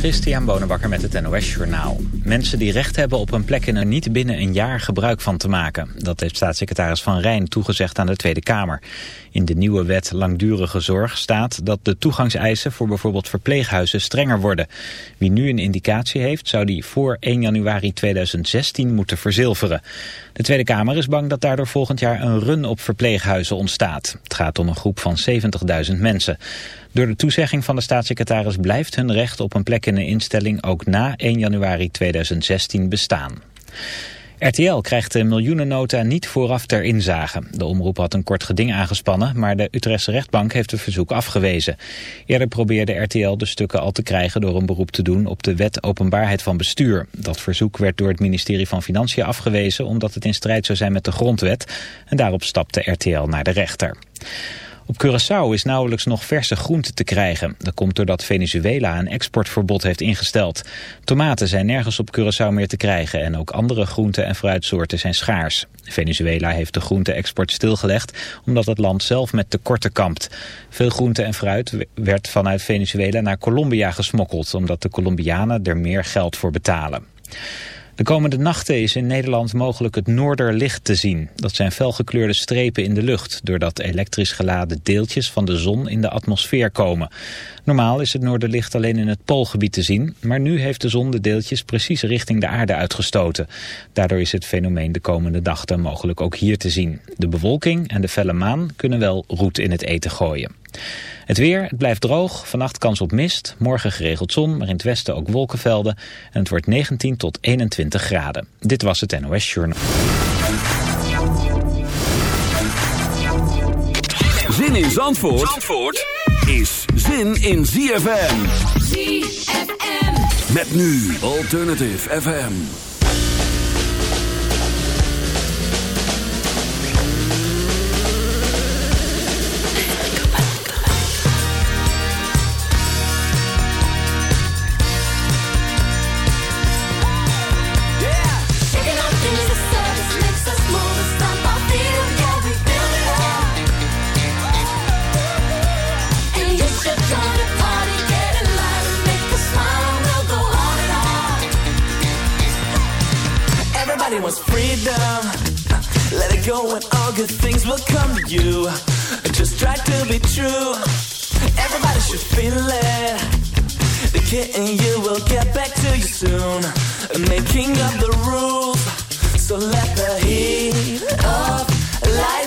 Christian Bonenbakker met het NOS Journaal. Mensen die recht hebben op een plek in er niet binnen een jaar gebruik van te maken. Dat heeft staatssecretaris Van Rijn toegezegd aan de Tweede Kamer. In de nieuwe wet Langdurige Zorg staat dat de toegangseisen voor bijvoorbeeld verpleeghuizen strenger worden. Wie nu een indicatie heeft, zou die voor 1 januari 2016 moeten verzilveren. De Tweede Kamer is bang dat daardoor volgend jaar een run op verpleeghuizen ontstaat. Het gaat om een groep van 70.000 mensen. Door de toezegging van de staatssecretaris blijft hun recht op een plek in een instelling ook na 1 januari 2016 bestaan. RTL krijgt de miljoenennota niet vooraf ter inzage. De omroep had een kort geding aangespannen, maar de Utrechtse rechtbank heeft het verzoek afgewezen. Eerder probeerde RTL de stukken al te krijgen door een beroep te doen op de wet openbaarheid van bestuur. Dat verzoek werd door het ministerie van Financiën afgewezen omdat het in strijd zou zijn met de grondwet. En daarop stapte RTL naar de rechter. Op Curaçao is nauwelijks nog verse groenten te krijgen. Dat komt doordat Venezuela een exportverbod heeft ingesteld. Tomaten zijn nergens op Curaçao meer te krijgen en ook andere groenten en fruitsoorten zijn schaars. Venezuela heeft de groente-export stilgelegd omdat het land zelf met tekorten kampt. Veel groente en fruit werd vanuit Venezuela naar Colombia gesmokkeld omdat de Colombianen er meer geld voor betalen. De komende nachten is in Nederland mogelijk het noorderlicht te zien. Dat zijn felgekleurde strepen in de lucht, doordat elektrisch geladen deeltjes van de zon in de atmosfeer komen. Normaal is het noorderlicht alleen in het poolgebied te zien, maar nu heeft de zon de deeltjes precies richting de aarde uitgestoten. Daardoor is het fenomeen de komende dagen mogelijk ook hier te zien. De bewolking en de felle maan kunnen wel roet in het eten gooien. Het weer, het blijft droog, vannacht kans op mist, morgen geregeld zon, maar in het westen ook wolkenvelden. En het wordt 19 tot 21 graden. Dit was het NOS Journal. Zin in Zandvoort, Zandvoort is zin in ZFM. ZFM. Met nu Alternative FM. Go and all good things will come to you. Just try to be true. Everybody should feel it. The kid in you will get back to you soon. Making up the rules. So let the heat of life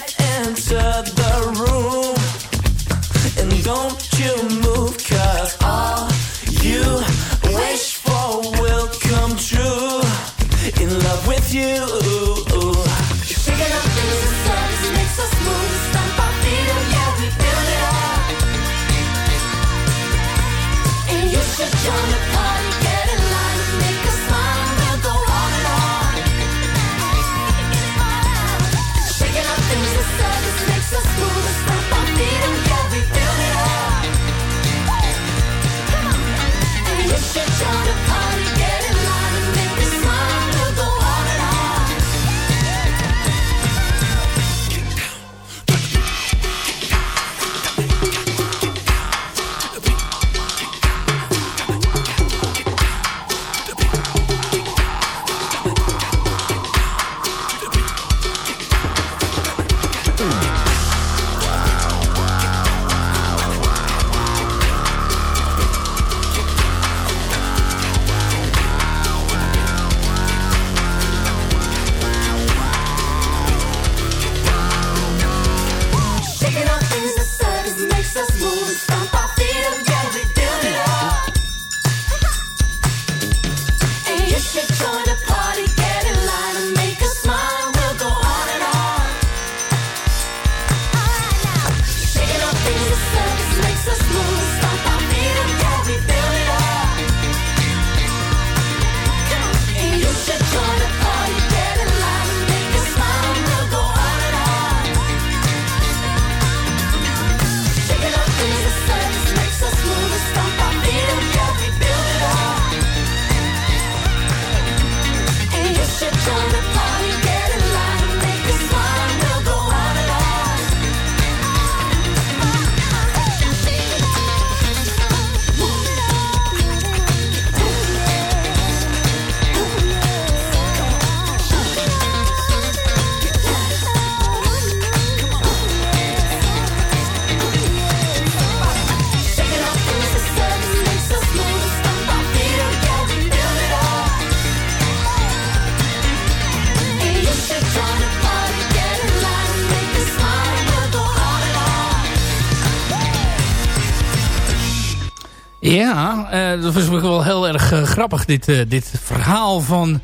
grappig, dit, dit verhaal van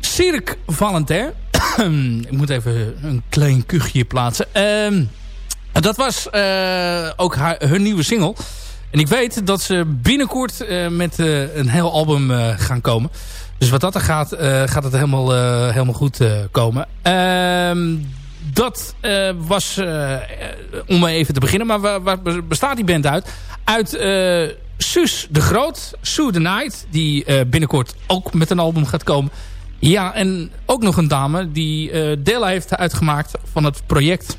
Cirque Valentin. Ik moet even een klein kuchje plaatsen. Ehm, dat was ook haar, hun nieuwe single. En ik weet dat ze binnenkort met een heel album gaan komen. Dus wat dat er gaat, gaat het helemaal, helemaal goed komen. Ehm dat was, om even te beginnen, maar waar, bestaat die band uit? Uit Suus de Groot, Sue the Night, die binnenkort ook met een album gaat komen. Ja, en ook nog een dame die deel heeft uitgemaakt van het project...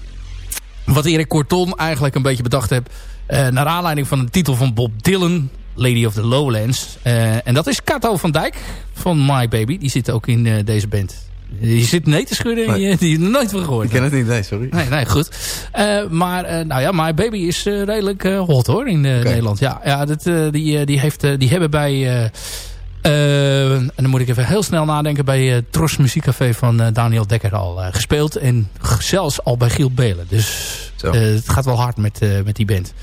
wat Erik Corton eigenlijk een beetje bedacht heeft... naar aanleiding van de titel van Bob Dylan, Lady of the Lowlands. en dat is Kato van Dijk van My Baby. Die zit ook in deze band. Je zit nee te schudden en je die nooit van gehoord. Ik ken het niet, nee, sorry. Nee, nee goed. Uh, maar uh, nou ja, My Baby is uh, redelijk hot hoor in okay. Nederland. Ja, ja dat, die, die, heeft, die hebben bij... en dan moet ik even heel snel nadenken... bij Tros Muziekcafé van Daniel Dekker al gespeeld. En zelfs al bij Giel Belen. Dus het gaat wel hard met, met die band.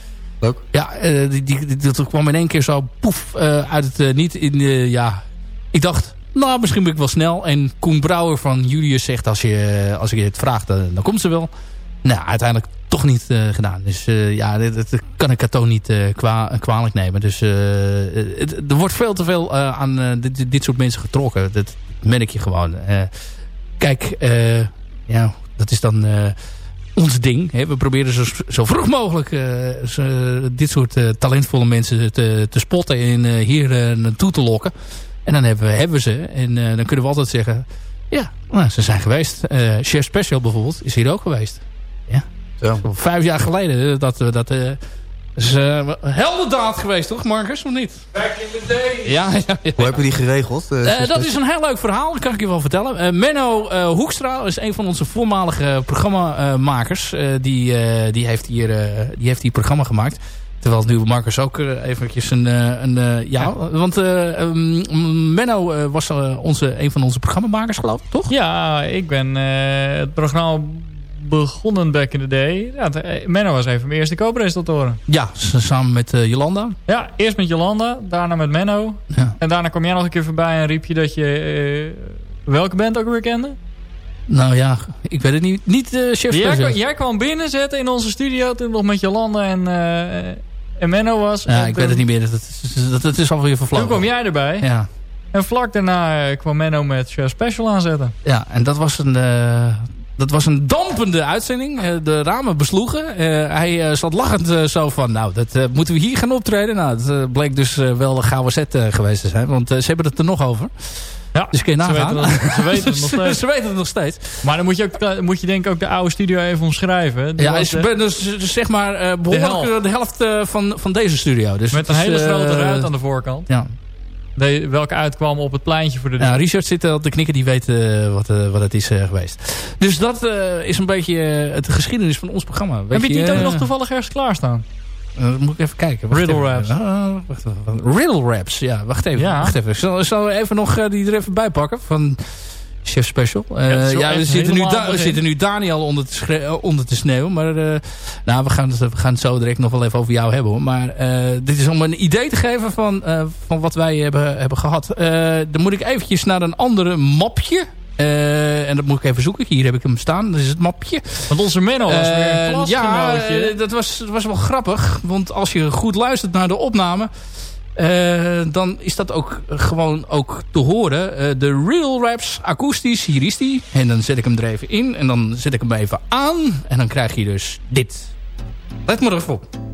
Leuk. Ja, die, die, die, dat kwam in één keer zo poef uit het niet in... ja, ik dacht nou, misschien ben ik wel snel. En Koen Brouwer van Julius zegt, als je, als ik je het vraag, dan, dan komt ze wel. Nou, uiteindelijk toch niet uh, gedaan. Dus uh, ja, dat, kan ik Kato niet uh, kwa kwalijk nemen. Dus er wordt veel te veel aan dit, dit, soort mensen getrokken. Dat merk je gewoon. kijk, ja, dat is dan ons ding. Hè. We proberen zo, zo vroeg mogelijk zo, dit soort talentvolle mensen te, te spotten en hier naartoe te lokken. En dan hebben we, hebben ze. En uh, dan kunnen we altijd zeggen... Ja, nou, ze zijn geweest. Uh, Chef Special bijvoorbeeld is hier ook geweest. Ja. Zo. Vijf jaar geleden. Dat, dat uh, is uh, heldendaad geweest, toch Marcus? Of niet? Back in the day. Ja, ja, ja. Hoe hebben die geregeld? dat is een heel leuk verhaal. Dat kan ik je wel vertellen. Menno Hoekstra is een van onze voormalige programmamakers. die, die, heeft hier, die heeft hier programma gemaakt. Terwijl nu Marcus ook uh, eventjes een... Uh, een uh, ja, want um, Menno was onze, een van onze programmamakers geloof ik, toch? Ja, ik ben het programma begonnen back in the day. Ja, Menno was een van mijn eerste co-presentatoren. Ja, samen met Jolanda. Ja, eerst met Jolanda, daarna met Menno. Ja. En daarna kwam jij nog een keer voorbij en riep je dat je welke band ook weer kende? Nou ja, ik weet het niet. Niet uh, chef jij, jij, kwam binnenzetten in onze studio toen nog met Jolanda en, en Menno was. Ja, ik weet het niet meer. Dat, dat, dat is alweer vervlogen. Toen kwam jij erbij. Ja. En vlak daarna kwam Menno met Share Special aanzetten. Ja, en dat was een... Uh, dat was een dampende uitzending. Uh, de ramen besloegen. Uh, hij zat lachend zo van... Nou, dat moeten we hier gaan optreden. Nou, dat bleek dus wel een gouden set geweest te zijn. Want ze hebben het er nog over. Ja, dus kun je nagaan. Ze weten, het, nog steeds. ze weten het nog steeds. Maar dan moet je, ook, moet je denk ik ook de oude studio even omschrijven. ja, is, dus, dus, zeg maar uh, behoorlijk de helft, de helft uh, van, van deze studio. Dus Met een hele grote ruit aan de voorkant. Ja. De, welke uitkwam op het pleintje voor de... Ja, Richard zit op de knikken, die weet wat, wat het is geweest. Dus dat is een beetje het geschiedenis van ons programma. Weet Heb je die ook nog toevallig ergens klaarstaan? Uh, moet ik even kijken. Wacht Riddle Raps. Wacht even. Riddle Raps, ja. Wacht even. Ja. Wacht even. Zal, zal even nog uh, die er even bij pakken. Van Chef Special. Uh, ja, ja we, zitten nu we zitten nu Daniel onder te, onder te sneeuwen. Maar nou, we, gaan het, we gaan het zo direct nog wel even over jou hebben. Hoor. Maar dit is om een idee te geven van, van wat wij hebben, hebben gehad. dan moet ik eventjes naar een andere mapje. Uh, en dat moet ik even zoeken. Hier heb ik hem staan. Dat is het mapje. Want onze Menno was weer een uh, Ja, uh, dat, was, dat was wel grappig. Want als je goed luistert naar de opname... dan is dat ook gewoon ook te horen. de Real Raps akoestisch. Hier is die. En dan zet ik hem er even in. En dan zet ik hem even aan. En dan krijg je dus dit. Let maar even op.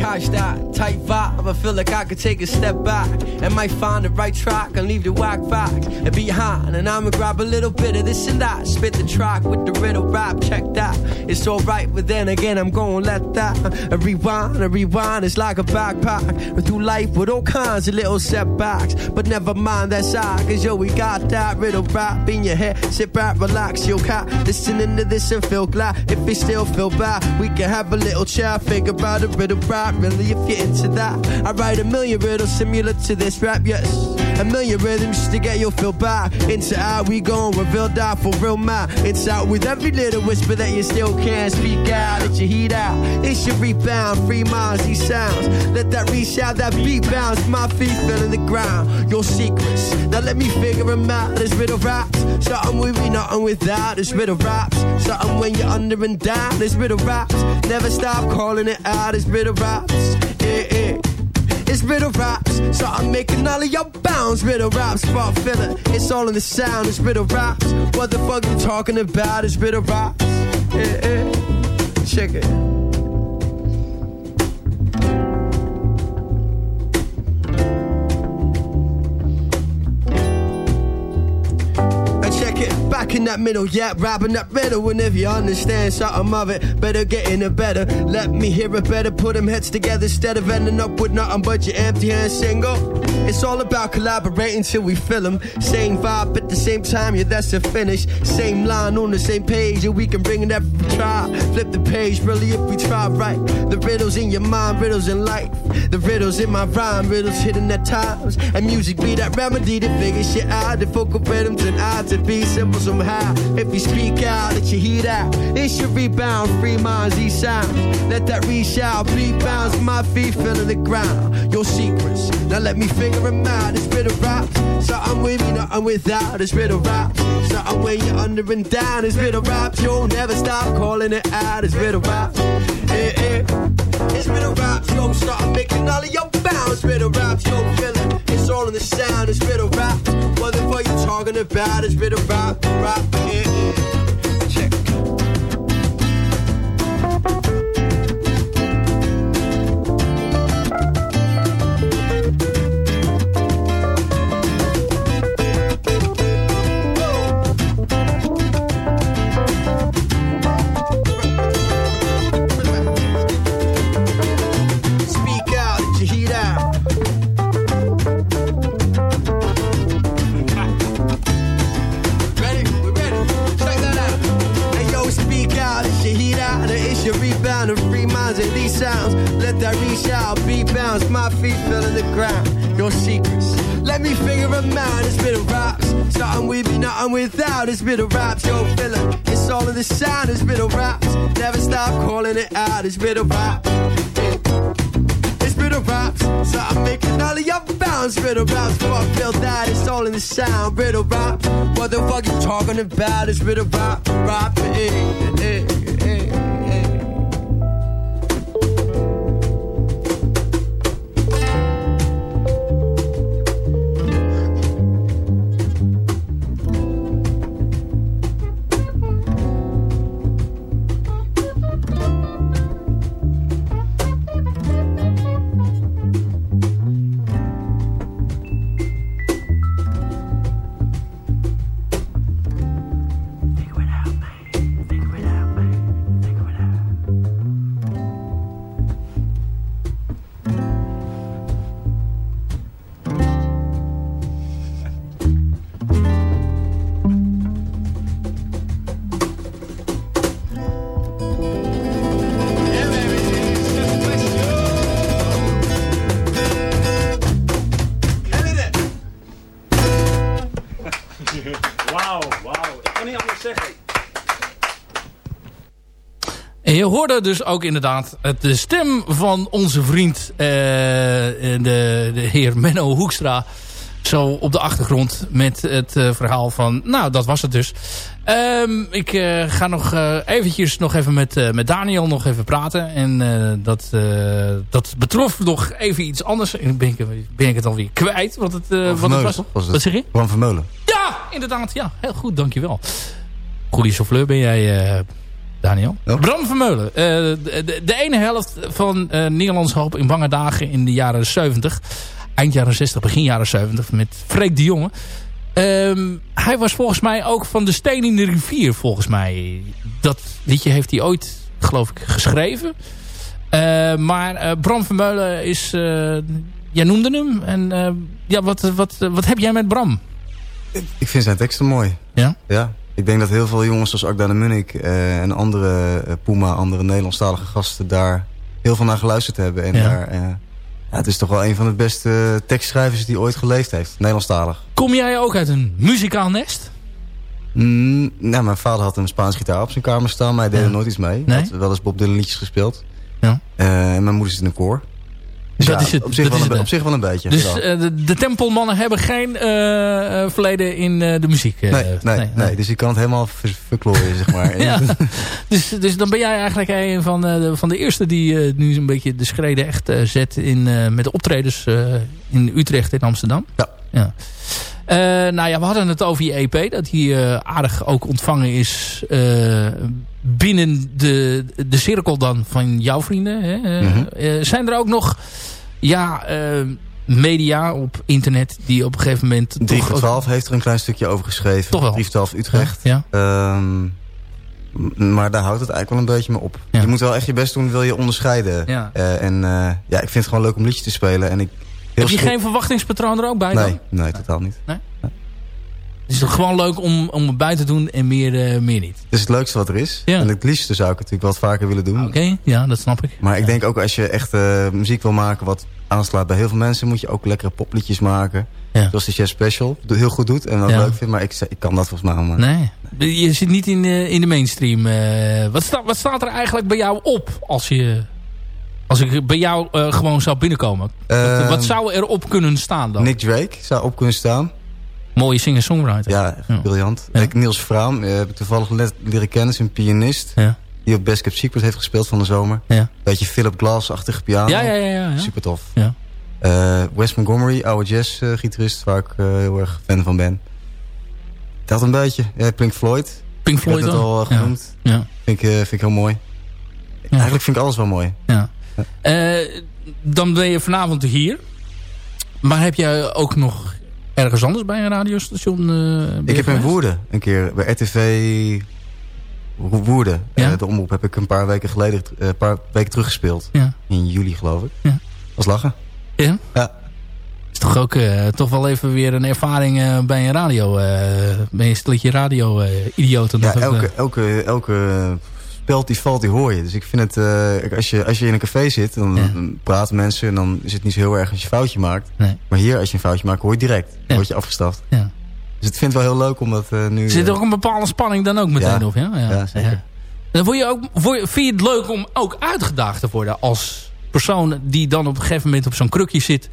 catch that tight vibe. I feel like I could take a step back and might find the right track and leave the whack facts and behind. And I'ma grab a little bit of this and that. Spit the track with the riddle rap. Check that. It's alright, but then again, I'm gonna let that a rewind, a rewind. It's like a backpack. Through life with all kinds of little setbacks. But never mind that side, cause yo, we got that riddle rap in your head. Sit back, relax, your cat. Listening to this and feel glad. If we still feel bad, we can have a little chat. Figure about a riddle rap, really, if you're into that. I write a million riddles similar to this rap, yes. A million rhythms just to get you feel bad. Into out we gon' reveal that for real man. It's out with every little whisper that you still can't speak out. Let your heat out. It's your rebound. Free minds, these sounds. Let that reach out, that beat bounce. My feet feeling the ground. Your secrets. Now let me figure them out. This riddle raps. Something with me, nothing without. This riddle raps. Something when you're under and down. This riddle raps. Never stop calling it out. This riddle raps. Yeah, yeah. It's riddle raps, so I'm making all of your bounds. Riddle raps, spot filler. It's all in the sound. It's riddle raps. What the fuck you talking about? It's riddle raps. Yeah, yeah. Check it. That middle, yeah, rapping that riddle. And if you understand something of it, better get in it better. Let me hear it better, put them heads together instead of ending up with nothing but your empty hand single. It's all about collaborating till we fill them. Same vibe at the same time, yeah, that's the finish. Same line on the same page, yeah, we can bring it every try. Flip the page, really, if we try right. The riddles in your mind, riddles in life. The riddles in my rhyme, riddles hidden at times. And music be that remedy to figure shit out. The focal rhythms and I to be simple somehow. If you speak out, let your heat out. It should rebound, free minds, these sounds. Let that reach out, beat my feet feeling the ground. Your secrets, now let me figure them out. It's riddle raps, something with me, nothing without. It's riddle raps, something when you're under and down. It's riddle raps, you'll never stop calling it out. It's riddle raps, eh, eh. It's riddle raps, yo, start making all of your bounds. Riddle raps, yo, feeling. It's all in the sound. It's riddle raps. What the fuck you talking about? It's riddle rap, rap, eh, eh. Sounds. Let that reach out, be bounce. My feet feeling the ground. Your secrets. Let me figure them out. It's bit of raps. Starting with me, nothing without. It's bit of raps. Yo, feeling. It's all in the sound. It's bit of raps. Never stop calling it out. It's bit of rap. It's riddle raps, so I'm making all of your bounds. Riddle raps, before I feel that it's all in the sound. Riddle raps, what the fuck you talking about? It's riddle rap, rap, eh, eh, eh. Hoorde dus ook inderdaad het- de stem van onze vriend, eh, de, de heer Menno Hoekstra. Zo op de achtergrond met het eh, verhaal van, nou dat was het dus. Ehm, ik eh, ga nog eh, eventjes nog even met, eh, met Daniel nog even praten. En eh, dat, eh, dat betrof nog even iets anders. En ben ik, ben ik het alweer kwijt. Wat het, eh, wat het was. was het? Wat zeg je? Juan Vermeulen. Ja, inderdaad. Ja, heel goed. Dankjewel. Goeie souffleur ben jij, eh, Daniel. Bram Vermeulen. Uh, de, de, ene helft van uh, Nederlands Hoop in bange dagen in de jaren 70. Eind jaren 60, begin jaren 70. Met Freek de Jonge. Um, hij was volgens mij ook van de Steen in de Rivier, volgens mij. Dat liedje heeft hij ooit, geloof ik, geschreven. Uh, maar Bram Vermeulen is... jij noemde hem. En ja, wat, wat, wat heb jij met Bram? Ik vind zijn teksten mooi. Ja? Ja. Ik denk dat heel veel jongens zoals Agda de Munnik uh, en andere uh, Puma, andere Nederlandstalige gasten daar heel veel naar geluisterd hebben. En ja. daar, uh, ja, het is toch wel een van de beste tekstschrijvers die ooit geleefd heeft, Nederlandstalig. Kom jij ook uit een muzikaal nest? Mm, nou, mijn vader had een Spaans gitaar op zijn kamer staan, maar hij deed Ja. er nooit iets mee. Nee? Hij had wel eens Bob Dylan liedjes gespeeld. Ja. en mijn moeder zit in een koor. Dus Dat ja, is het, op, zich dat wel is een, het, be- op zich wel een beetje. Dus eh, de, de tempelmannen hebben geen eh, eh, verleden in de muziek. nee, nee, nee, dus ik kan het helemaal ver- verklooien, zeg maar. Ja. dus, dus dan ben jij eigenlijk een van, de, van de eerste die nu zo'n beetje de schreden echt zet in, met de optredens in Utrecht en Amsterdam. Ja. ja. Eh, nou ja, we hadden het over je EP. Dat die eh, aardig ook ontvangen is eh, binnen de, de cirkel dan van jouw vrienden. Hè? Mhm. zijn er ook nog ja, media op internet die op een gegeven moment... 3 toch voor ook- 12 heeft er een klein stukje over geschreven. Toch wel. 3 voor 12 Utrecht. Ja, Ehm, maar daar houdt het eigenlijk wel een beetje mee op. Ja. Je moet wel echt je best doen, wil je onderscheiden. Ja. En ja, ik vind het gewoon leuk om liedjes te spelen. En ik, Heb je geen verwachtingspatroon er ook bij dan? Nee, nee, totaal niet. Het is toch gewoon leuk om, om het bij te doen en meer, eh, meer niet. Het is het leukste wat er is. Ja. En het liefste zou ik het natuurlijk wat vaker willen doen. Oké, ja, dat snap ik. Maar ik denk ook als je echt eh, muziek wil maken wat aanslaat bij heel veel mensen... moet je ook lekkere popliedjes maken. Ja. Zoals de Jazz Special. Heel goed doet en Ja. leuk vindt. Maar ik, ik kan dat volgens mij allemaal. Nee, je zit niet in, de in de mainstream. eh. wat, sta, wat staat er eigenlijk bij jou op als je... Als ik bij jou eh, gewoon zou binnenkomen. wat, Ehm, wat zou er op kunnen staan dan? Nick Drake zou op kunnen staan. Mooie singer-songwriter. Ja, briljant. Ja. Ik, Niels Vraam, eh, heb ik toevallig net leren kennen. een pianist. Ja. Die op Best Kept Secret heeft gespeeld van de zomer. Ja. Beetje Philip Glass-achtige piano. Ja, ja, ja. Super tof. Ja. Eh, Wes Montgomery, oude jazz-gitarist, waar ik heel erg fan van ben. Dat een beetje. Pink Floyd. Pink Ik heb Floyd het ook. al genoemd. Ja. Vind, ik, vind ik heel mooi. Eigenlijk vind ik alles wel mooi. Ja. Eh, dan ben je vanavond hier. Maar heb jij ook nog ergens anders bij een radiostation? eh, ben je Ik heb in? Woerden een keer bij RTV Wo- Woerden. Ja? eh, de omroep heb ik een paar weken geleden, een paar weken teruggespeeld. Ja. In juli geloof ik. Ja. Was lachen. Ja? Ja. Is toch ook toch wel even weer een ervaring bij een radio. eh bij een stilletje radio idioten. Ja, elke, elke, elke die valt, die hoor je. Dus ik vind het, eh, als, je, als je in een café zit, dan Ja. dan praten mensen en dan is het niet zo heel erg als je een foutje maakt. Nee. Maar hier, als je een foutje maakt, hoor je direct. Ja. word je afgestraft. ja. Dus ik vind het wel heel leuk om dat eh, nu... Zit er eh, ook een bepaalde spanning dan ook meteen op? Ja, ja. Zeker. Dan word je ook, word je- vind je het leuk om ook uitgedaagd te worden als persoon die dan op een gegeven moment op zo'n krukje zit.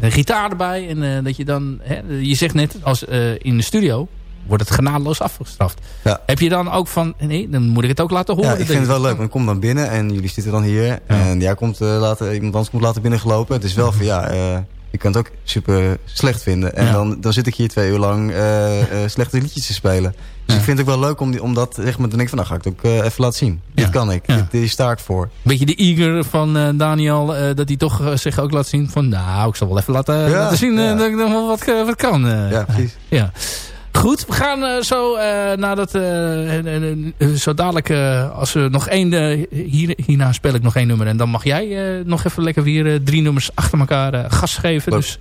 Een gitaar erbij. En dat je dan, hè, je zegt net, als in de studio wordt het genadeloos afgestraft. Ja. Heb je dan ook van, nee, dan moet ik het ook laten horen. Ja, ik vind het wel leuk. Want ik kom dan binnen en jullie zitten dan hier. En jij komt eh, later, iemand anders komt later binnengelopen. Het is wel van ja, eh, je kan het ook super slecht vinden. En Ja. dan, dan zit ik hier twee uur lang eh, slechte liedjes te spelen. Dus Ja. ik vind het ook wel leuk om, die, om dat zeg maar, dan denk ik van nou ga ik het ook even laten zien. Dit kan ik. Ja. Dit, dit sta ik voor. beetje de eager van Daniel, dat hij toch zich ook laat zien van, nou, ik zal wel even laten, Ja, laten zien ja. dat ik nog wel wat, wat kan. Ja, precies. Ja. Goed, we gaan eh, zo uh, nadat uh, zo dadelijk uh, als we nog één hier, hierna speel ik nog één nummer en dan mag jij uh, nog even lekker weer drie nummers achter elkaar uh, gas geven. Dus,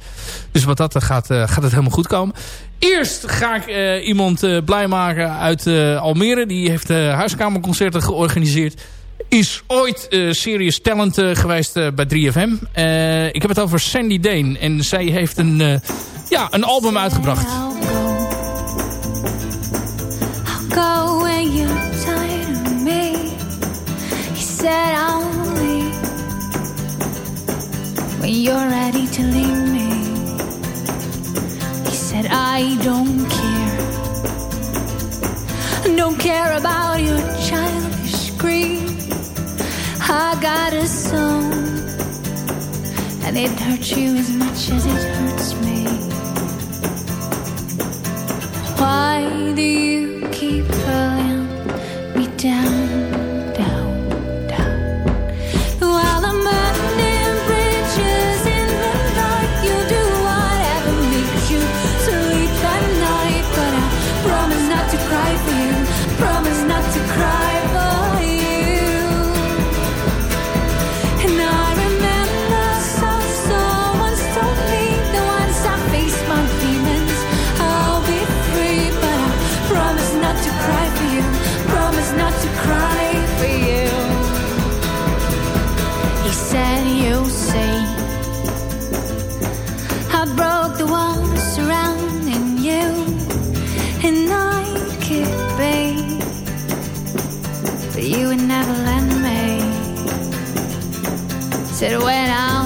dus wat dat gaat, gaat het helemaal goed komen. Eerst ga ik iemand blij maken uit Almere. Die heeft huiskamerconcerten georganiseerd. Is ooit Serious Talent geweest bij 3FM. ik heb het over Sandy Dane. En zij heeft een, ja, een album uitgebracht. When you're tired of me. He said I'll leave when you're ready to leave me. He said I don't care. Don't care about your childish greed. I got a song, and it hurts you as much as it hurts me. Why do you keep pulling me down? like it, babe. But you would never let me. Said when I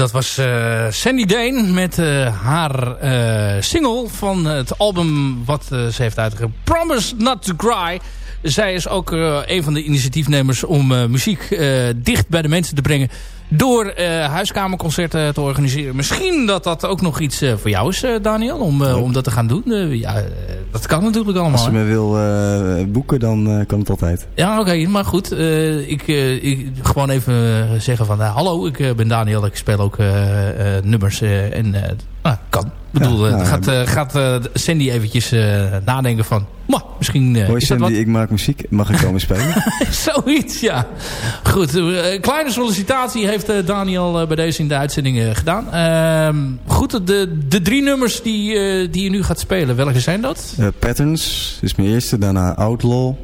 dat was eh, Sandy Dane met eh, haar eh, single van het album wat ze heeft uitgegeven. Promise Not To Cry. Zij is ook eh, een van de initiatiefnemers om eh, muziek eh, dicht bij de mensen te brengen. Door huiskamerconcerten te organiseren. Misschien dat dat ook nog iets voor jou is, Daniel. Om, om dat te gaan doen. Ja, dat kan natuurlijk allemaal. Als hè? me wil boeken, dan kan het altijd. Ja, oké, maar goed. ik, ik gewoon even zeggen van... hallo, ik ben Daniel. Ik speel ook nummers. en ah, kan. Ik bedoel, Ja, eh, nou, gaat, eh, gaat eh, Sandy eventjes nadenken van... "Mwah, misschien Hoi is dat Sandy, wat. ik maak muziek. Mag ik komen spelen? Zoiets, ja. Goed, een kleine sollicitatie heeft Daniel bij deze in de uitzending gedaan. Ehm, goed, de, de drie nummers die, die je nu gaat spelen, welke zijn dat? Patterns is mijn eerste, daarna Outlaw.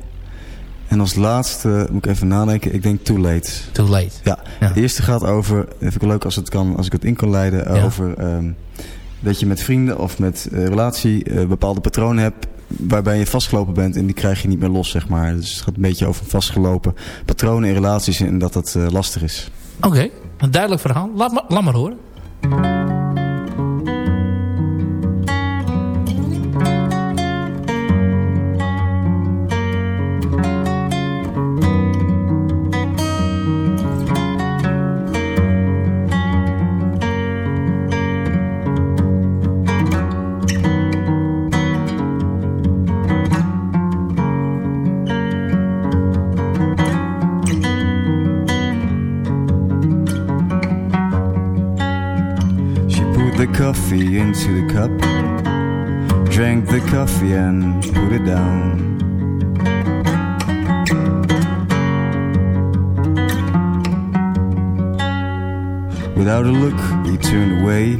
En als laatste, moet ik even nadenken, ik denk Too Late. Too Late. Ja, Ja. de eerste gaat over, vind ik leuk als, het kan, als ik het in kan leiden, Ja. over ehm, dat je met vrienden of met eh, relatie eh, bepaalde patronen hebt waarbij je vastgelopen bent en die krijg je niet meer los, zeg maar. Dus het gaat een beetje over vastgelopen patronen in relaties en dat dat eh, lastig is. Oké, een duidelijk verhaal. Laat, maar- laat maar horen. Into the cup, drank the coffee and put it down. Without a look, he turned away.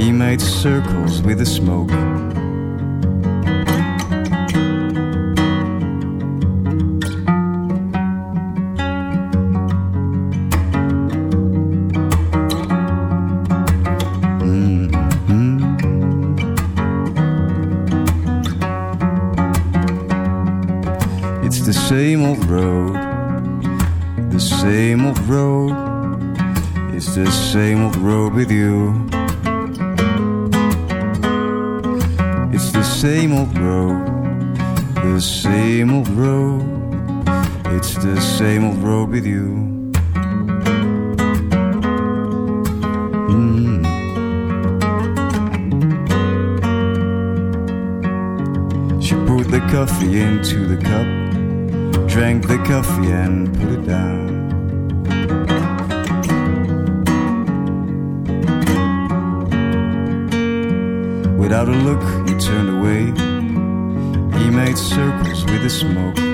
He made circles with the smoke. Coffee into the cup, drank the coffee and put it down. Without a look, he turned away. He made circles with the smoke.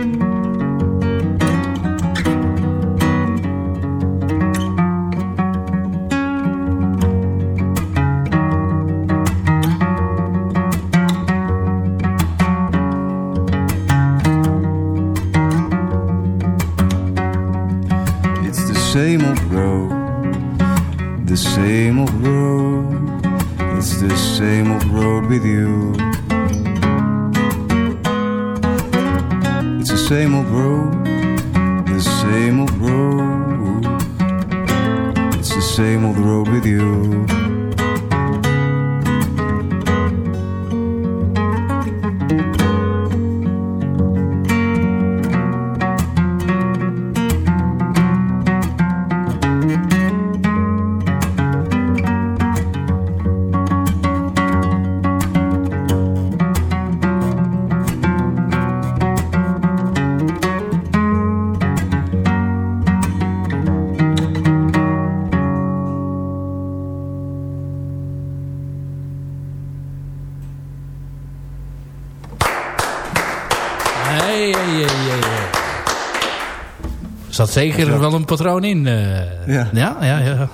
Er zeker wel een patroon in. eh. Ja. Ja, ja, ja.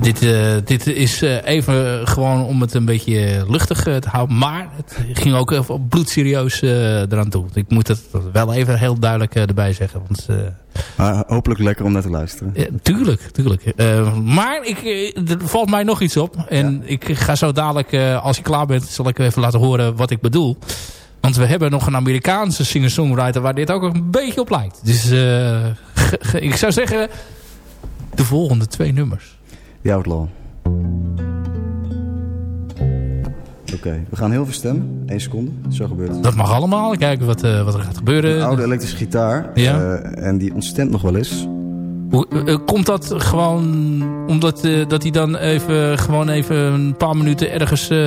dit, eh, dit is eh, even gewoon om het een beetje luchtig te houden. Maar het ging ook even bloedserieus eraan toe. Ik moet het wel even heel duidelijk erbij zeggen. Want, Maar hopelijk lekker om naar te luisteren. tuurlijk, tuurlijk. Maar ik, er valt mij nog iets op. En ik ga zo dadelijk, als je klaar bent, zal ik even laten horen wat ik bedoel. Want we hebben nog een Amerikaanse singer-songwriter waar dit ook een beetje op lijkt. Dus eh, ik zou zeggen, de volgende twee nummers. The Outlaw. Oké, we gaan heel veel stemmen. Eén seconde, zo gebeurt het. Dat mag allemaal. Kijken wat, eh, wat er gaat gebeuren. Een oude elektrische gitaar. Ja. eh, en die ontstemt nog wel eens. Hoe, eh, komt dat gewoon omdat eh, dat hij dan even, gewoon even een paar minuten ergens eh,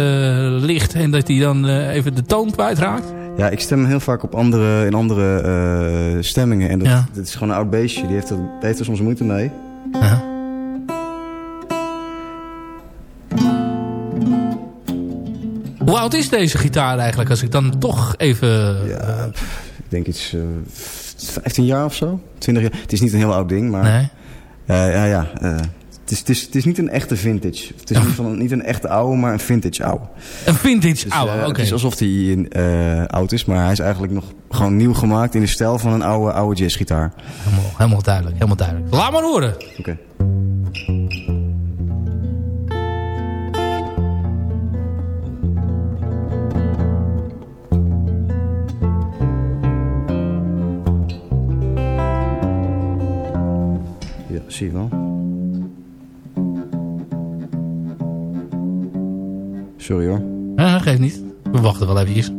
ligt... en dat hij dan eh, even de toon kwijtraakt? Ja, ik stem heel vaak op andere, in andere eh, stemmingen. En dat, Ja. dat is gewoon een oud beestje. Die heeft er, die heeft er soms moeite mee. Hoe oud is deze gitaar eigenlijk? Als ik dan toch even... Ja, ik denk iets eh 15 jaar of zo. 20 jaar. Het is niet een heel oud ding, maar... Nee? Eh, ja, ja. eh, het, is, het, is, het is niet een echte vintage. Het is ieder geval niet een echte oude, maar een vintage oude. Een vintage Dus, oude, eh, oké. Het is alsof hij oud is, maar hij is eigenlijk nog gewoon nieuw gemaakt in de stijl van een oude, oude jazzgitaar. Helemaal, helemaal duidelijk, helemaal duidelijk. Laat maar horen. Oké. Zie je wel. Sorry hoor. Ja, geeft niet. We wachten wel eventjes.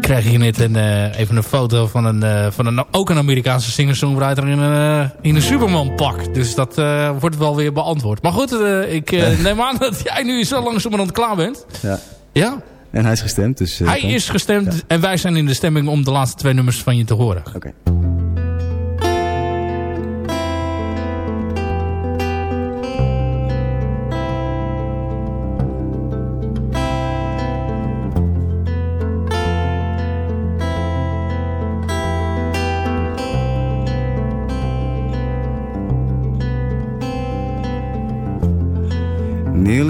Krijg je net een, eh, even een foto van, een, eh, van een, ook een Amerikaanse singer-songwriter in een, eh, in een Superman-pak. Dus dat wordt wel weer beantwoord. Maar goed, ik neem aan dat jij nu zo langzamerhand klaar bent. Ja. Ja, En hij is gestemd, dus... hij is gestemd en wij zijn in de stemming om de laatste twee nummers van je te horen. Oké.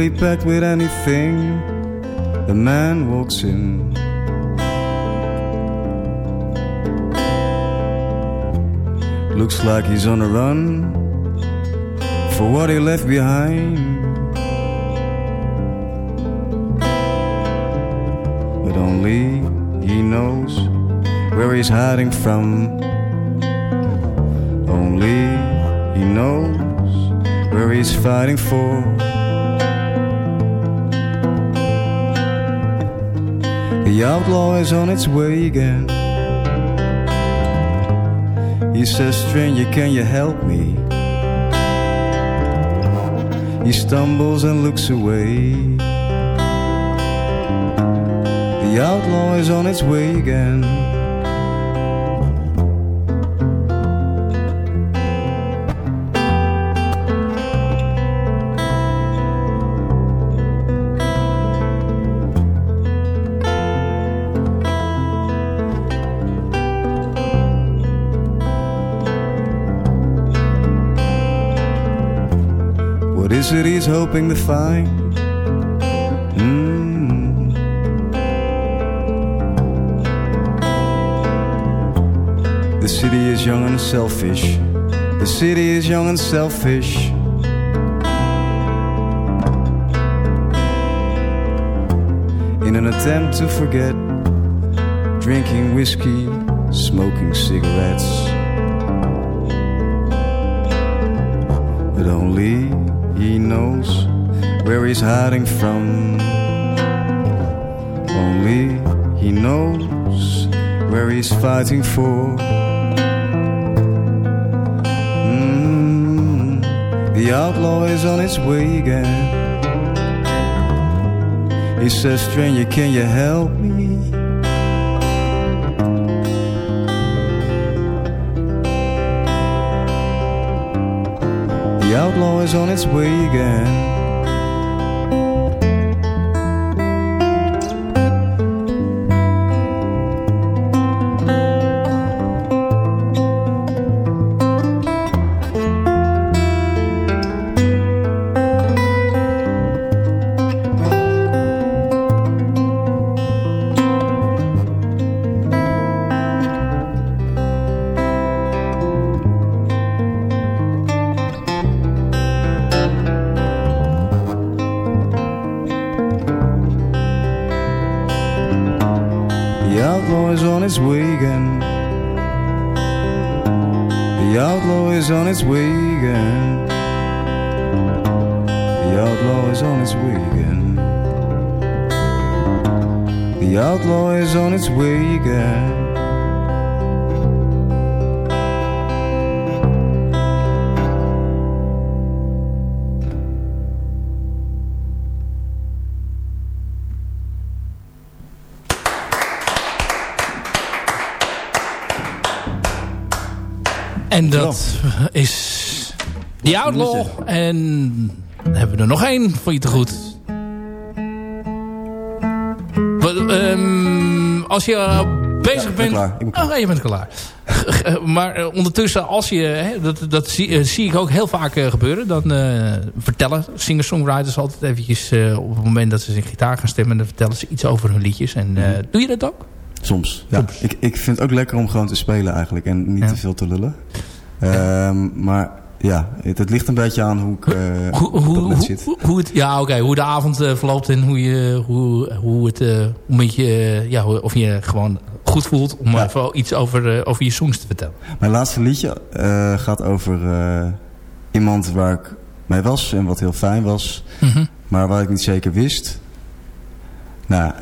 Nearly packed with anything, the man walks in. Looks like he's on a run for what he left behind. But only he knows where he's hiding from. Only he knows where he's fighting for. The outlaw is on its way again. He says, Stranger, can you help me? He stumbles and looks away. The outlaw is on its way again. He's hoping to find? Mm. The city is young and selfish. The city is young and selfish. In an attempt to forget, drinking whiskey, smoking cigarettes. But only he knows where he's hiding from. Only he knows where he's fighting for. Mm, the outlaw is on his way again. He says, Stranger, can you help me? Outlaw is on its way again. En dat is The Outlaw. En dan hebben we er nog één voor je te goed. Ehm, als je bezig bent... klaar. Ik ben klaar. Oh, je bent klaar. maar eh, ondertussen, als je, hè, dat, dat zie, eh, zie ik ook heel vaak eh, gebeuren. Dan vertellen singer-songwriters altijd eventjes... op het moment dat ze zich gitaar gaan stemmen... dan vertellen ze iets over hun liedjes. En eh, doe je dat ook? Soms. Ja. Ik, ik vind het ook lekker om gewoon te spelen eigenlijk. En niet Ja. te veel te lullen. Ehm, maar ja, het, het ligt een beetje aan hoe ik eh, Hoe, zit. hoe het, ja, oké, hoe de avond eh, verloopt en hoe, je, hoe, hoe het eh, een beetje, ja, of je gewoon goed voelt om Ja. even iets over, over je songs te vertellen. Mijn laatste liedje gaat over iemand waar ik mee was en wat heel fijn was. Mhm. Maar waar ik niet zeker wist. Nou,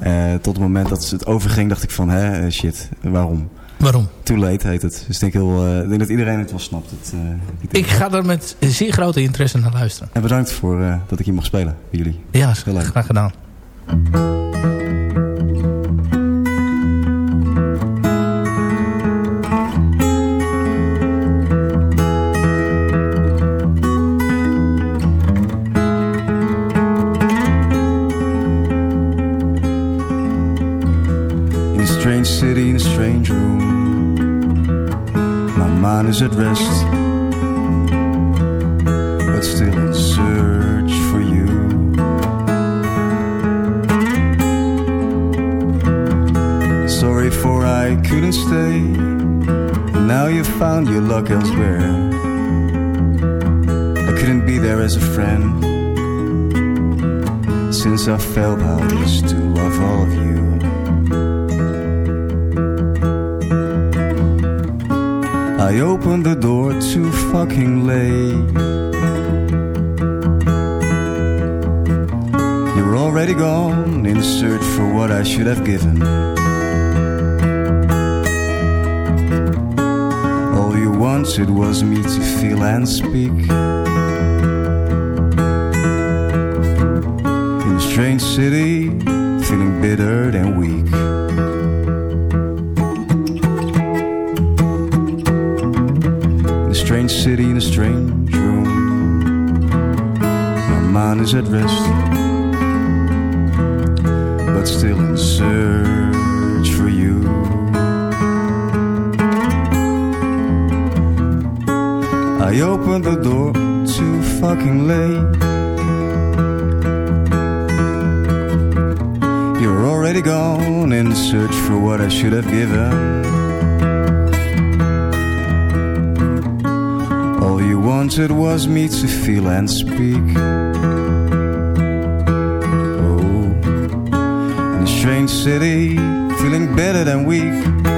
tot het moment dat het overging dacht ik van, hè, shit, waarom? Waarom? Too late heet het. Dus ik denk, heel, eh, ik denk dat iedereen het wel snapt. Het, eh, Ik ga er met zeer grote interesse naar luisteren. En bedankt voor eh, dat ik hier mag spelen bij jullie. Ja, Heel leuk. graag gedaan. Mind is at rest, but still in search for you. Sorry for I couldn't stay. Now you found your luck elsewhere. I couldn't be there as a friend. Since I felt it is to love all of you. I opened the door too fucking late. You were already gone in search for what I should have given. All you wanted was me to feel and speak. In a strange city, feeling bitter and weak. Strange city, in a strange room. My mind is at rest, but still in search for you. I opened the door too fucking late. You're already gone in search for what I should have given. You wanted was me to feel and speak. Oh, in a strange city, feeling better than weak.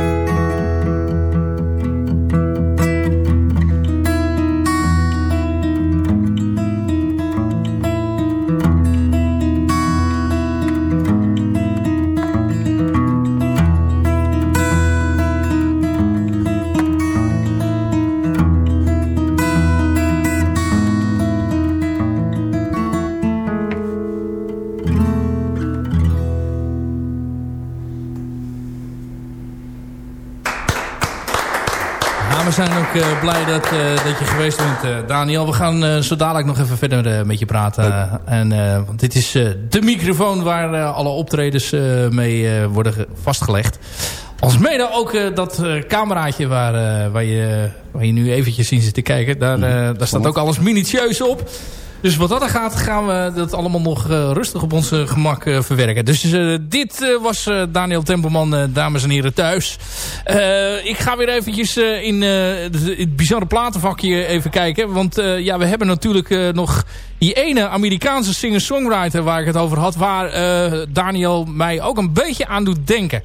Ja, we zijn ook eh, blij dat, eh, dat je geweest bent, eh, Daniel. We gaan zo dadelijk nog even verder met je praten. En, want dit is de microfoon waar alle optredens mee worden ge- vastgelegd. Als mede ook dat cameraatje waar, waar, je, waar je nu eventjes in zit te kijken. Daar, eh, daar staat ook alles minutieus op. Dus wat dat er gaat, gaan we dat allemaal nog eh, rustig op ons eh, gemak eh, verwerken. Dus dit was Daniel Tempelman, dames en heren thuis. Ik ga weer eventjes in het, bizarre platenvakje even kijken. Want ja, we hebben natuurlijk nog die ene Amerikaanse singer-songwriter waar ik het over had. Waar Daniel mij ook een beetje aan doet denken.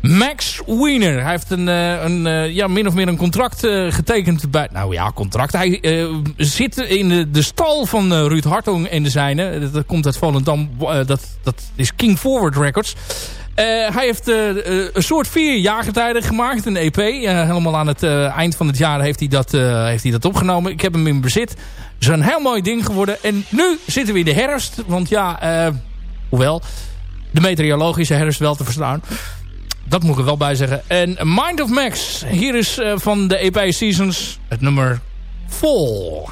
Max Wiener. Hij heeft een, eh, een eh, ja, min of meer een contract eh, getekend bij... Nou ja, contract. Hij zit in de, stal van Ruud Hartong en de zijne. Dat, komt uit Volendam. Dat, dat is King Forward Records. Hij heeft een soort vier jaargetijden gemaakt. Een EP. Helemaal aan het eind van het jaar heeft hij, dat, heeft hij dat opgenomen. Ik heb hem in bezit. Het is een heel mooi ding geworden. En nu zitten we in de herfst. Want ja, hoewel de meteorologische herfst wel te verstaan. Dat moet ik er wel bij zeggen. En Mind of Max. Hier is eh, van de EP Seasons het nummer Vol.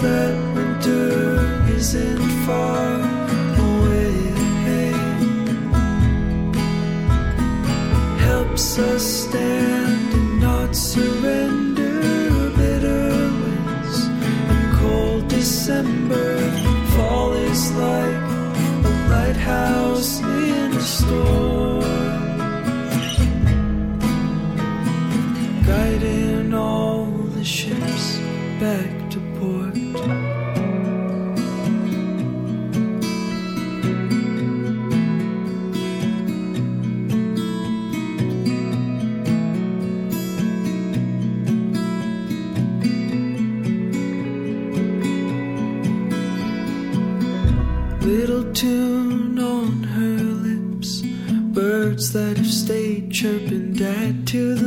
that winter isn't far. chirping dad to the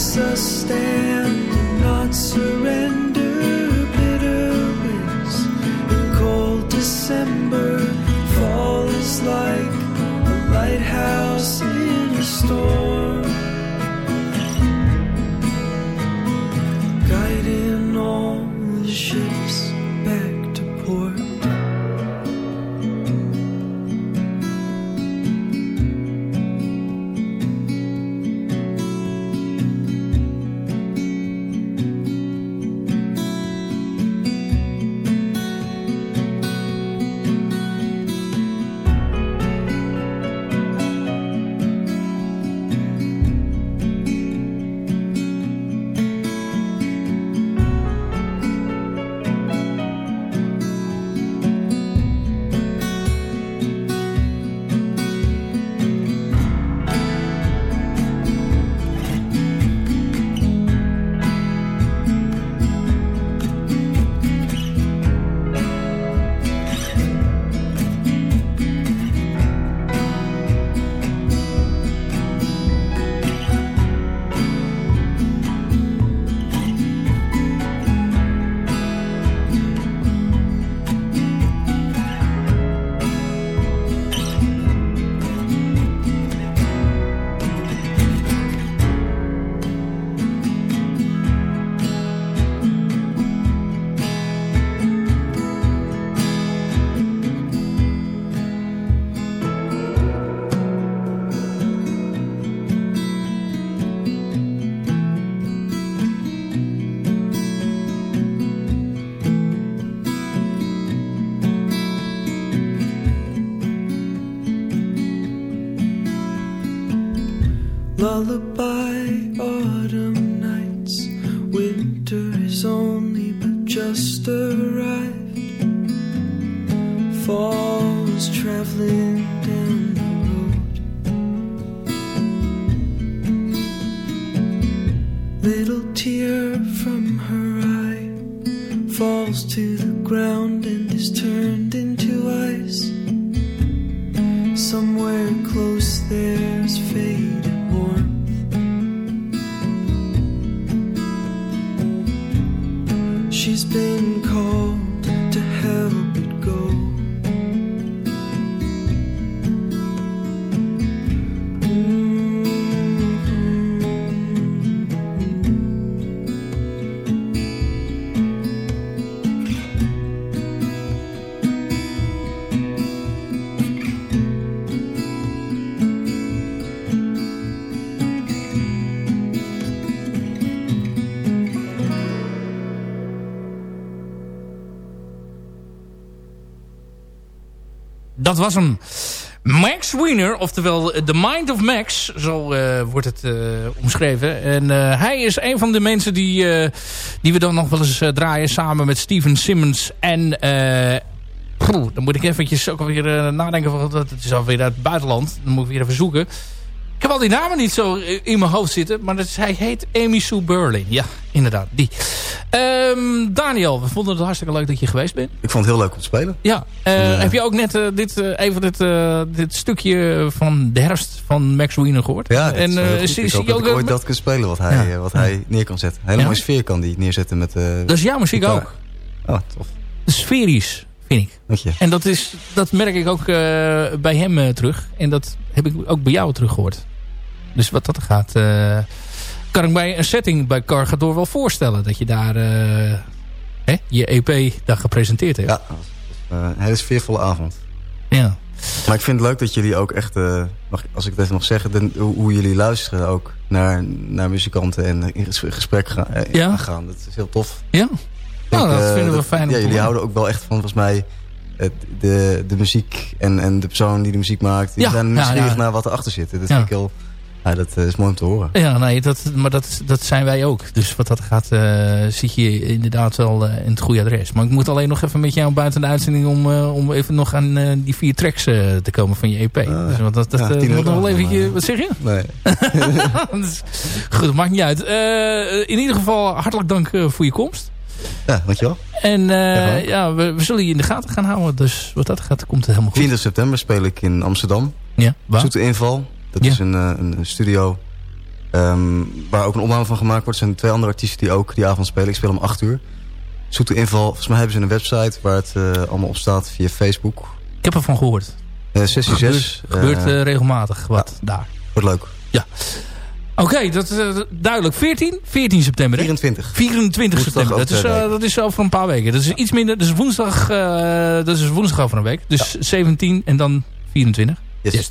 sustain, not survive. lullaby. Was hem. Max Wiener, oftewel The Mind of Max, zo uh, wordt het uh, omschreven. En uh, hij is een van de mensen die, die we dan nog wel eens draaien samen met Steven Simmons en... Dan moet ik eventjes ook alweer nadenken, van, dat is alweer uit het buitenland. Dan moet ik weer even zoeken. Ik heb al die namen niet zo in mijn hoofd zitten. Maar dat, hij heet Amy Sue Berlin. Ja, inderdaad, die. Um, Daniel, we vonden het hartstikke leuk dat je geweest bent. Ik vond het heel leuk om te spelen. Ja, uh, ja. heb je ook net uh, dit, uh, even dit, dit stukje van de herfst van Max Wiener gehoord? Ja, en, zie, ik hoop dat ik ooit dat kan spelen wat hij, ja. wat hij neer kan zetten. Hele mooie sfeer kan die neerzetten met... dat is jouw muziek ook. Oh, tof. Sferisch, vind ik. Dank je. En dat, is, dat merk ik ook bij hem terug. En dat heb ik ook bij jou teruggehoord. Dus wat dat gaat... Uh, kan ik mij een setting bij Cargador wel voorstellen. Dat je daar hè, je EP daar gepresenteerd hebt. Ja, een hele sfeervolle avond. Ja. Maar ik vind het leuk dat jullie ook echt... Uh, als ik het even mag zeggen... De, hoe, hoe, jullie luisteren ook naar, naar muzikanten... en in gesprek gaan, ja. gaan. Dat is heel tof. Ja? Nou, dat vinden we fijn. Ja, jullie houden ook wel echt van, volgens mij de, de muziek en, en de persoon die de muziek maakt. Die ja, zijn nieuwsgierig ja, ja. naar wat erachter zit. Dat vind ik heel... Ja, dat is mooi om te horen. Ja, nee, dat, maar dat, dat zijn wij ook. Dus wat dat gaat, uh, zit je inderdaad wel uh, in het goede adres. Maar ik moet alleen nog even met jou buiten de uitzending... om, uh, om even nog aan die vier tracks te komen van je EP. dus, want dat dat nog wel even... wat zeg je? Nee. goed, maakt niet uit. in ieder geval hartelijk dank voor je komst. Ja, dankjewel. En ja, we, we, zullen je in de gaten gaan houden. Dus wat dat gaat, komt het helemaal goed. 4 september speel ik in Amsterdam. Ja, waar? Zoete inval. Dat Ja. is een, eh, een, een studio ehm, waar ook een opname van gemaakt wordt. Er zijn twee andere artiesten die ook die avond spelen. Ik speel om 8 uur. Zoete inval. Volgens mij hebben ze een website waar het eh, allemaal op staat via Facebook. Ik heb ervan gehoord. Eh, sessie 6. Gebeurt, gebeurt eh, regelmatig wat daar. Wordt leuk. Ja. Oké, dat is uh, duidelijk. 14? 14 september, hè? 24. 24 Woensdag september. Dat is, uh, weken. dat is over een paar weken. Dat is iets minder. Dat is woensdag, uh, dat is woensdag over een week. Dus 17 en dan 24. Yes. Yes.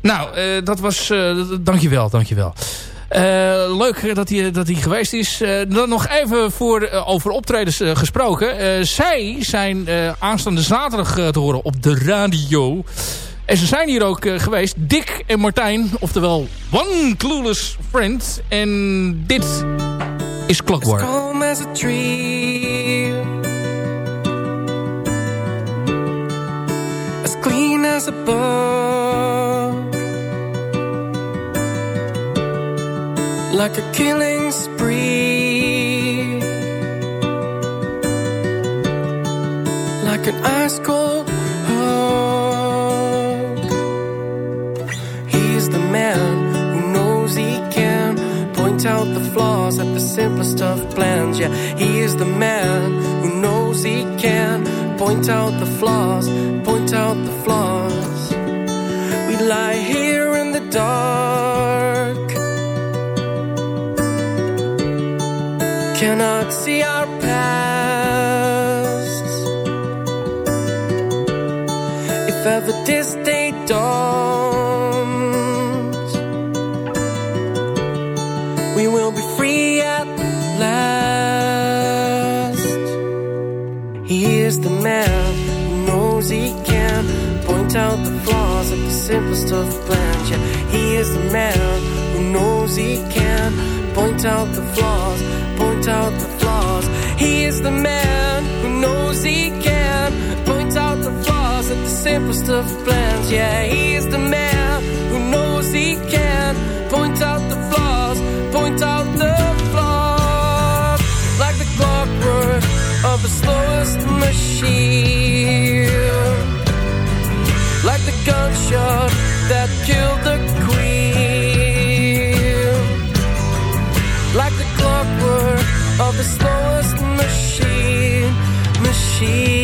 Nou, dat was... Dankjewel, dankjewel. Leuk dat hij, dat hij geweest is. Dan nog even voor, over optredens gesproken. zij zijn aanstaande zaterdag te horen op de radio. En ze zijn hier ook geweest. Dick en Martijn. Oftewel One Clueless Friend. En dit is Clockwork. As a tree As clean as a book like a killing spree, like an ice cold point out the flaws at the simplest of plans. Yeah, he is the man who knows he can point out the flaws, point out the flaws. We lie here in the dark. cannot see our pasts. If ever this day dawns, of the simplest of plans. Yeah, he is the man who knows he can point out the flaws point out the flaws. He is the man who knows he can point out the flaws at the simplest of plans. Yeah, he is the man who knows he can point out the flaws, point out the flaws. Like the clockwork of the slowest machine. Gunshot that killed the queen. Like the clockwork of the slowest machine, machine.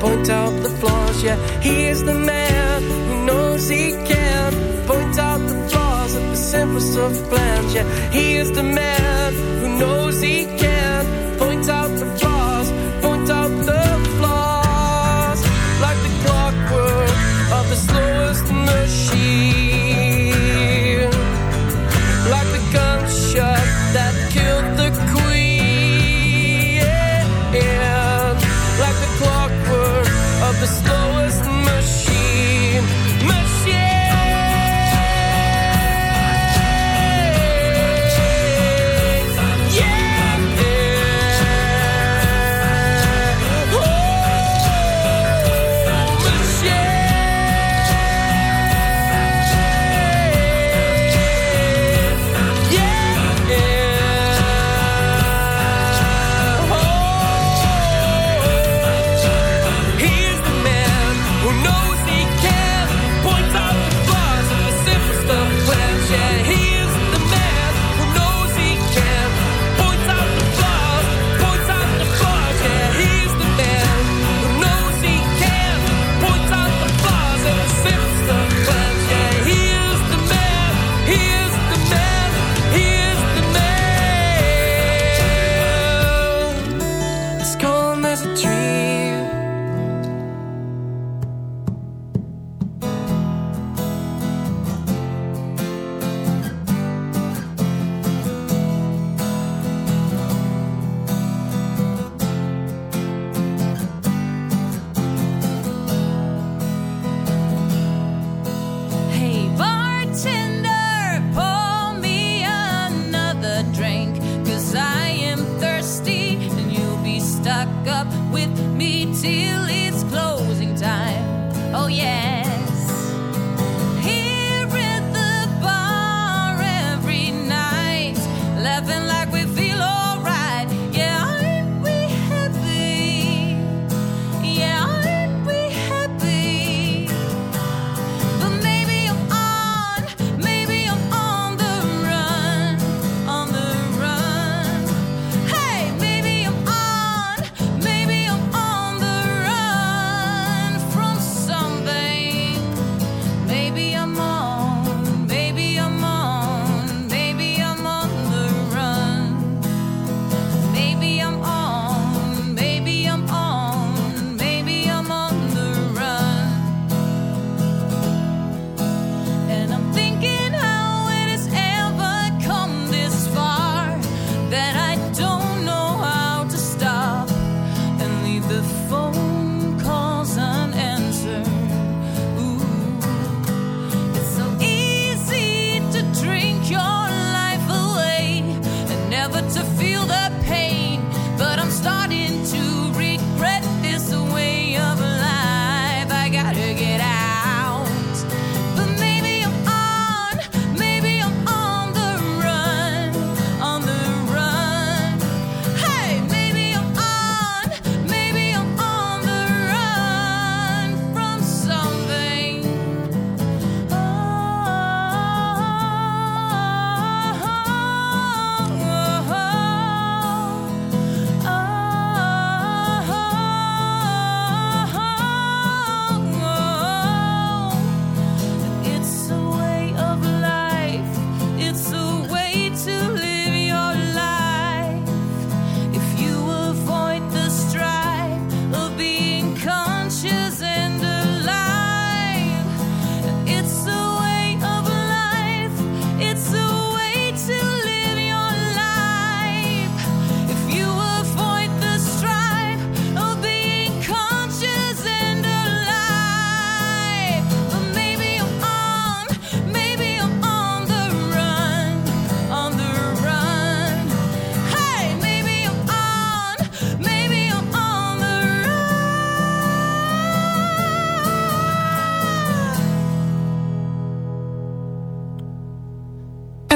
point out the flaws. Yeah, he is the man who knows he can point out the flaws of the simplest of plans. Yeah, he is the man who knows he can point out the flaws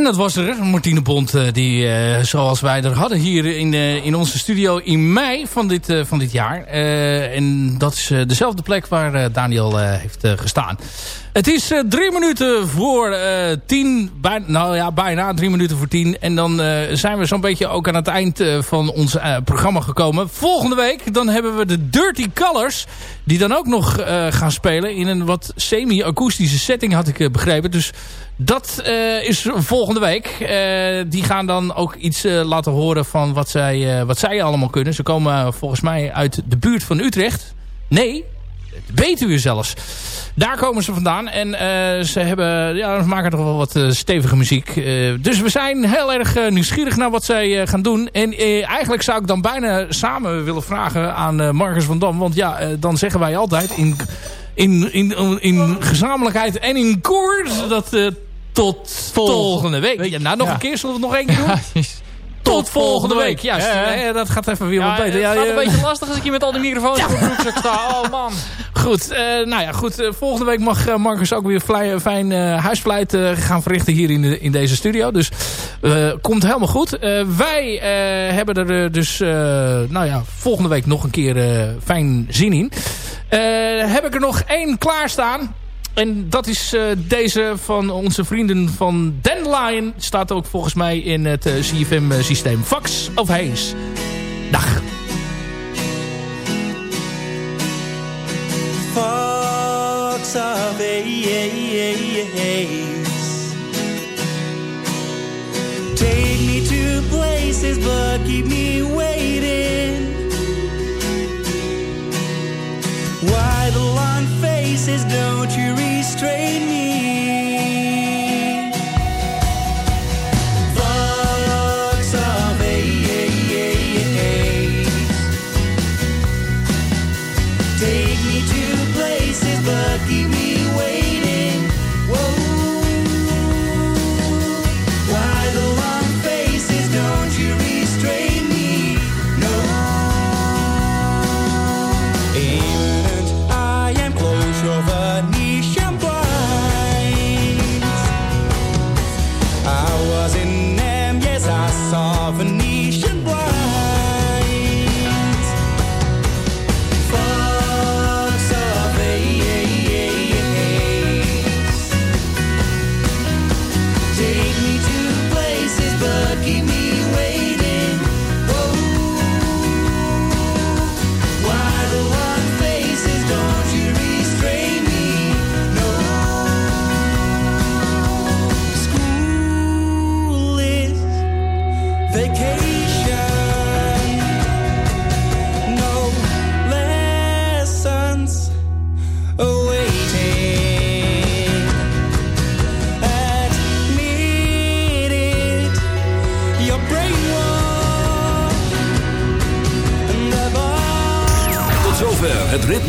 dat was er, Martine Bond, eh, die eh, zoals wij er hadden hier in, eh, in onze studio in mei van dit, van dit jaar. En dat is dezelfde plek waar Daniel heeft gestaan. Het is eh, drie minuten voor eh, tien, nou ja, bijna drie minuten voor tien. En dan eh, zijn we zo'n beetje ook aan het eind van ons programma gekomen. Volgende week dan hebben we de Dirty Colors, die dan ook nog gaan spelen in een wat semi-akoestische setting, had ik begrepen. Dus dat is volgende week. Die gaan dan ook iets laten horen van wat zij, wat zij allemaal kunnen. Ze komen volgens mij uit de buurt van Utrecht. Nee, Betuwe zelfs. Daar komen ze vandaan. En eh, ze, hebben, ja, ze maken toch wel wat eh, stevige muziek. Eh, dus we zijn heel erg nieuwsgierig naar wat zij gaan doen. En eigenlijk zou ik dan bijna samen willen vragen aan Marcus van Dam. Want ja, dan zeggen wij altijd in, in, in, in gezamenlijkheid en in koers... dat tot volgende week. Ja, nou, nog Ja. een keer. Zullen we het nog één keer doen? Tot volgende week. Juist. Ja, ja. Dat gaat even weer wat Ja, beter. het gaat ja, een beetje lastig als ik hier met al die microfoons op mijn broekzak sta. Oh man. Goed, eh, nou ja, goed. eh, volgende week mag eh, Marcus ook weer fijn huispleit eh, gaan verrichten hier in, de, in deze studio. Dus komt helemaal goed. Wij hebben er dus, nou ja, volgende week nog een keer fijn zin in. Heb ik er nog één klaarstaan. En dat is eh, deze van onze vrienden van Dandelion. Staat ook volgens mij in het eh, CFM-systeem. Fax of Hayes. Dag. Fox of Ace. Take me to places, but keep me